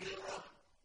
Akira